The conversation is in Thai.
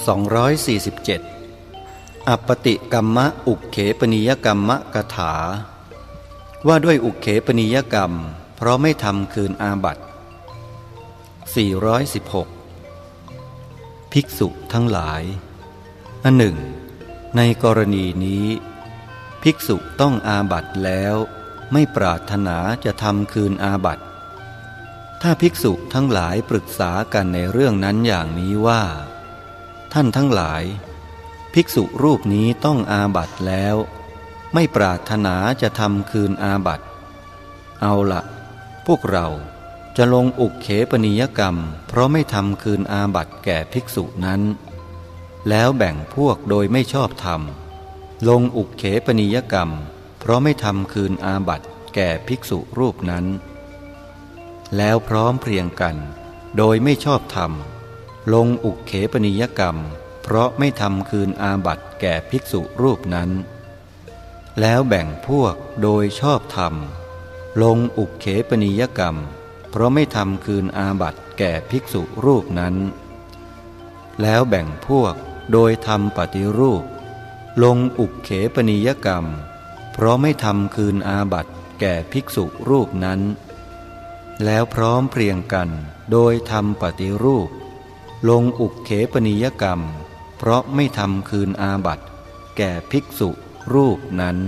247 อัปปติกรรมะอุเขปนิยกรรมะกถา ว่าด้วยอุเขปนิยกรรม เพราะไม่ทำคืนอาบัติ416 ภิกษุทั้งหลายอันหนึ่ง ในกรณีนี้ ภิกษุต้องอาบัติแล้วไม่ปรารถนาจะทำคืนอาบัติถ้าภิกษุทั้งหลายปรึกษากันในเรื่องนั้นอย่างนี้ว่า ท่านทั้งหลาย ภิกษุรูปนี้ต้องอาบัตแล้ว ไม่ปรารถนาจะทำคืนอาบัตเอาละพวกเราจะลงอุกเขปนิยกรรม เพราะไม่ทำคืนอาบัตแก่ภิกษุนั้น แล้วแบ่งพวกโดยไม่ชอบธรรม ลงอุกเขปนิยกรรม เพราะไม่ทำคืนอาบัตแก่ภิกษุรูปนั้น แล้วพร้อมเพรียงกัน โดยไม่ชอบธรรม ลงอุกเขปนิยกรรม เพราะไม่ทำคืนอาบัติแก่ภิกษุรูปนั้น แล้วแบ่งพวกโดยชอบธรรม ลงอุกเขปนิยกรรม เพราะไม่ทำคืนอาบัติแก่ภิกษุรูปนั้น แล้วแบ่งพวกโดยทำปฏิรูป ลงอุกเขปนิยกรรม เพราะไม่ทำคืนอาบัติแก่ภิกษุรูปนั้น แล้วพร้อมเพรียงกันโดยทำปฏิรูป ลงอุกเขปนิยกรรม เพราะไม่ทำคืนอาบัติ แก่ภิกษุรูปนั้น